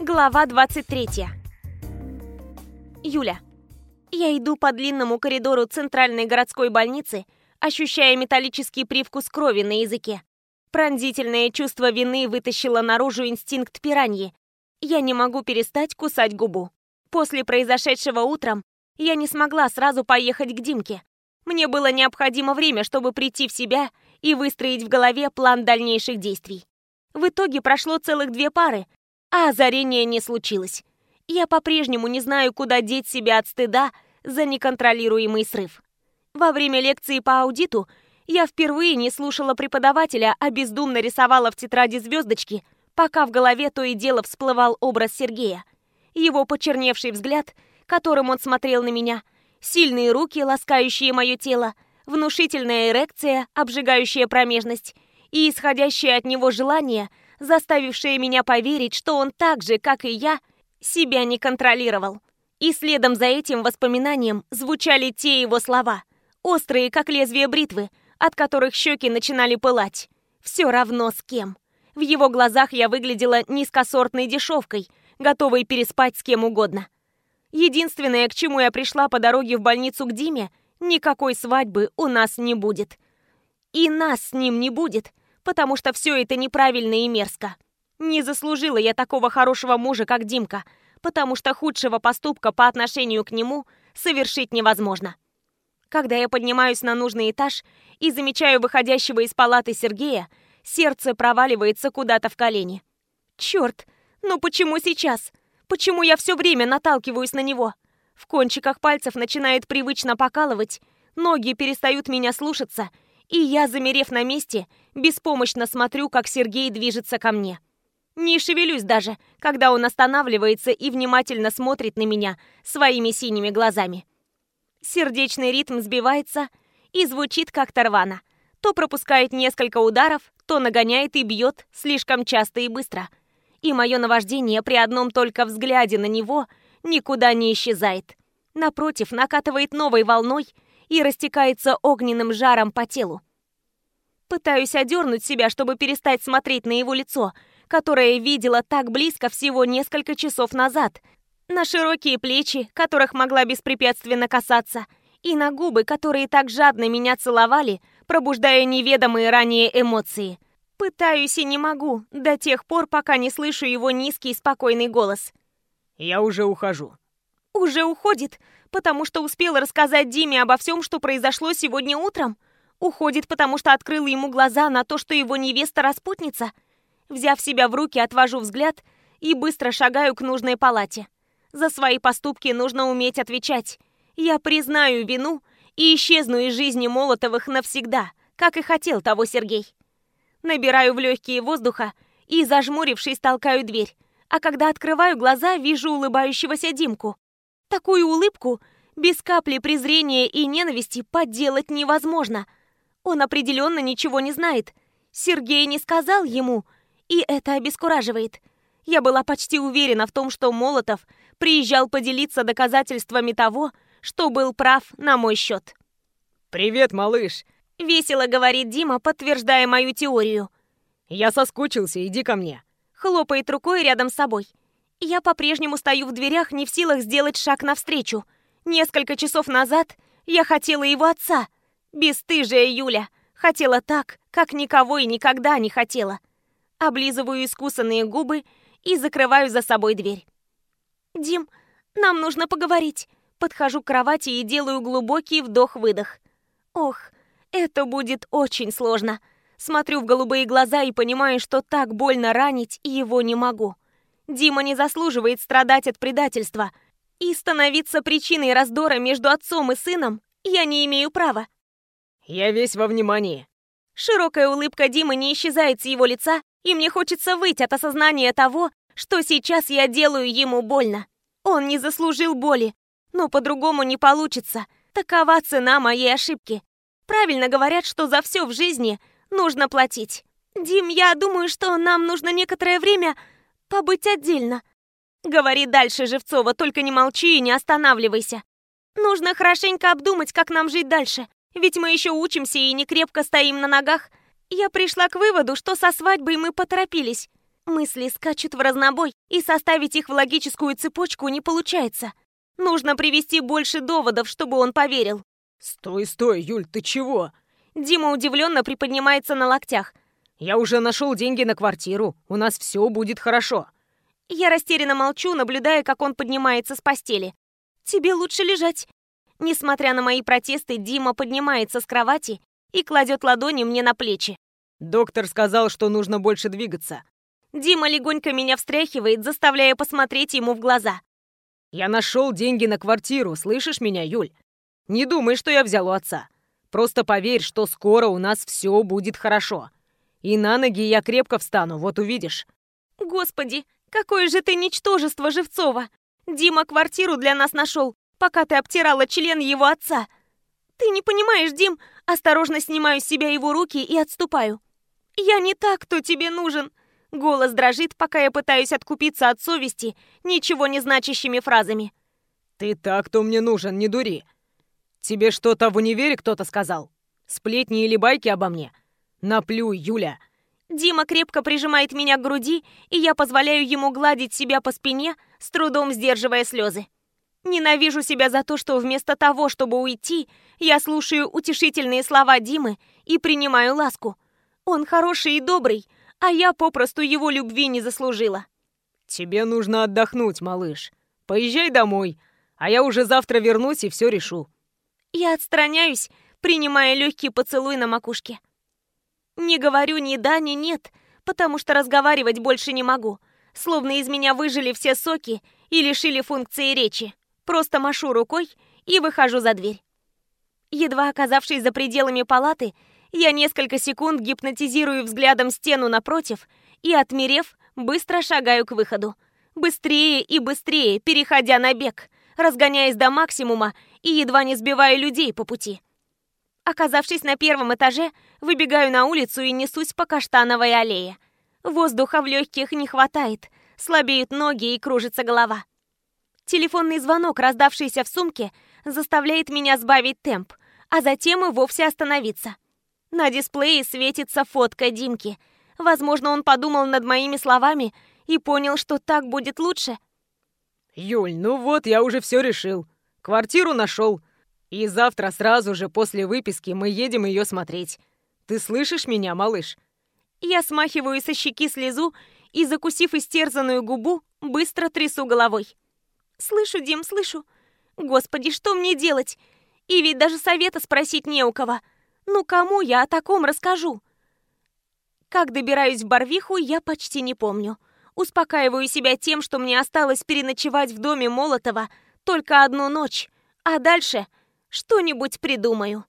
Глава 23. Юля. Я иду по длинному коридору центральной городской больницы, ощущая металлический привкус крови на языке. Пронзительное чувство вины вытащило наружу инстинкт пираньи. Я не могу перестать кусать губу. После произошедшего утром я не смогла сразу поехать к Димке. Мне было необходимо время, чтобы прийти в себя и выстроить в голове план дальнейших действий. В итоге прошло целых две пары, а озарения не случилось. Я по-прежнему не знаю, куда деть себя от стыда за неконтролируемый срыв. Во время лекции по аудиту я впервые не слушала преподавателя, а бездумно рисовала в тетради звездочки, пока в голове то и дело всплывал образ Сергея. Его почерневший взгляд, которым он смотрел на меня, сильные руки, ласкающие мое тело, внушительная эрекция, обжигающая промежность и исходящее от него желание – заставившее меня поверить, что он так же, как и я, себя не контролировал. И следом за этим воспоминанием звучали те его слова, острые, как лезвие бритвы, от которых щеки начинали пылать. Все равно с кем. В его глазах я выглядела низкосортной дешевкой, готовой переспать с кем угодно. Единственное, к чему я пришла по дороге в больницу к Диме, никакой свадьбы у нас не будет. И нас с ним не будет, потому что все это неправильно и мерзко. Не заслужила я такого хорошего мужа, как Димка, потому что худшего поступка по отношению к нему совершить невозможно. Когда я поднимаюсь на нужный этаж и замечаю выходящего из палаты Сергея, сердце проваливается куда-то в колени. Черт, ну почему сейчас? Почему я все время наталкиваюсь на него? В кончиках пальцев начинает привычно покалывать, ноги перестают меня слушаться — и я, замерев на месте, беспомощно смотрю, как Сергей движется ко мне. Не шевелюсь даже, когда он останавливается и внимательно смотрит на меня своими синими глазами. Сердечный ритм сбивается и звучит как-то рвано. То пропускает несколько ударов, то нагоняет и бьет слишком часто и быстро. И мое наваждение при одном только взгляде на него никуда не исчезает. Напротив, накатывает новой волной – и растекается огненным жаром по телу. Пытаюсь одернуть себя, чтобы перестать смотреть на его лицо, которое видела так близко всего несколько часов назад, на широкие плечи, которых могла беспрепятственно касаться, и на губы, которые так жадно меня целовали, пробуждая неведомые ранее эмоции. Пытаюсь и не могу, до тех пор, пока не слышу его низкий спокойный голос. «Я уже ухожу». «Уже уходит?» потому что успела рассказать Диме обо всем, что произошло сегодня утром? Уходит, потому что открыла ему глаза на то, что его невеста распутница? Взяв себя в руки, отвожу взгляд и быстро шагаю к нужной палате. За свои поступки нужно уметь отвечать. Я признаю вину и исчезну из жизни Молотовых навсегда, как и хотел того Сергей. Набираю в легкие воздуха и, зажмурившись, толкаю дверь. А когда открываю глаза, вижу улыбающегося Димку. Такую улыбку без капли презрения и ненависти подделать невозможно. Он определенно ничего не знает. Сергей не сказал ему, и это обескураживает. Я была почти уверена в том, что Молотов приезжал поделиться доказательствами того, что был прав на мой счет. «Привет, малыш!» — весело говорит Дима, подтверждая мою теорию. «Я соскучился, иди ко мне!» Хлопает рукой рядом с собой. Я по-прежнему стою в дверях, не в силах сделать шаг навстречу. Несколько часов назад я хотела его отца. Бесстыжая Юля. Хотела так, как никого и никогда не хотела. Облизываю искусанные губы и закрываю за собой дверь. «Дим, нам нужно поговорить». Подхожу к кровати и делаю глубокий вдох-выдох. Ох, это будет очень сложно. Смотрю в голубые глаза и понимаю, что так больно ранить его не могу. Дима не заслуживает страдать от предательства. И становиться причиной раздора между отцом и сыном я не имею права. Я весь во внимании. Широкая улыбка Димы не исчезает с его лица, и мне хочется выйти от осознания того, что сейчас я делаю ему больно. Он не заслужил боли, но по-другому не получится. Такова цена моей ошибки. Правильно говорят, что за все в жизни нужно платить. Дим, я думаю, что нам нужно некоторое время побыть отдельно. Говори дальше, Живцова, только не молчи и не останавливайся. Нужно хорошенько обдумать, как нам жить дальше. Ведь мы еще учимся и не крепко стоим на ногах. Я пришла к выводу, что со свадьбой мы поторопились. Мысли скачут в разнобой, и составить их в логическую цепочку не получается. Нужно привести больше доводов, чтобы он поверил. Стой, стой, Юль, ты чего? Дима удивленно приподнимается на локтях. Я уже нашел деньги на квартиру. У нас все будет хорошо. Я растерянно молчу, наблюдая, как он поднимается с постели. Тебе лучше лежать. Несмотря на мои протесты, Дима поднимается с кровати и кладет ладони мне на плечи. Доктор сказал, что нужно больше двигаться. Дима легонько меня встряхивает, заставляя посмотреть ему в глаза. Я нашел деньги на квартиру, слышишь меня, Юль? Не думай, что я взял у отца. Просто поверь, что скоро у нас все будет хорошо. И на ноги я крепко встану, вот увидишь. Господи, какое же ты ничтожество, Живцова! Дима квартиру для нас нашел, пока ты обтирала член его отца. Ты не понимаешь, Дим, осторожно снимаю с себя его руки и отступаю. Я не так, кто тебе нужен. Голос дрожит, пока я пытаюсь откупиться от совести ничего не значащими фразами. Ты так, кто мне нужен, не дури. Тебе что-то в универе кто-то сказал? Сплетни или байки обо мне? Наплюй, Юля. Дима крепко прижимает меня к груди, и я позволяю ему гладить себя по спине, с трудом сдерживая слезы. Ненавижу себя за то, что вместо того, чтобы уйти, я слушаю утешительные слова Димы и принимаю ласку. Он хороший и добрый, а я попросту его любви не заслужила. Тебе нужно отдохнуть, малыш. Поезжай домой, а я уже завтра вернусь и все решу. Я отстраняюсь, принимая легкий поцелуй на макушке. Не говорю ни да, ни нет, потому что разговаривать больше не могу. Словно из меня выжили все соки и лишили функции речи. Просто машу рукой и выхожу за дверь. Едва оказавшись за пределами палаты, я несколько секунд гипнотизирую взглядом стену напротив и, отмерев, быстро шагаю к выходу. Быстрее и быстрее, переходя на бег, разгоняясь до максимума и едва не сбиваю людей по пути. Оказавшись на первом этаже, выбегаю на улицу и несусь по каштановой аллее. Воздуха в легких не хватает, слабеют ноги и кружится голова. Телефонный звонок, раздавшийся в сумке, заставляет меня сбавить темп, а затем и вовсе остановиться. На дисплее светится фотка Димки. Возможно, он подумал над моими словами и понял, что так будет лучше. «Юль, ну вот, я уже все решил. Квартиру нашел. И завтра сразу же после выписки мы едем ее смотреть. Ты слышишь меня, малыш?» Я смахиваю со щеки слезу и, закусив истерзанную губу, быстро трясу головой. «Слышу, Дим, слышу. Господи, что мне делать? И ведь даже совета спросить не у кого. Ну кому я о таком расскажу? Как добираюсь в Барвиху, я почти не помню. Успокаиваю себя тем, что мне осталось переночевать в доме Молотова только одну ночь, а дальше что-нибудь придумаю.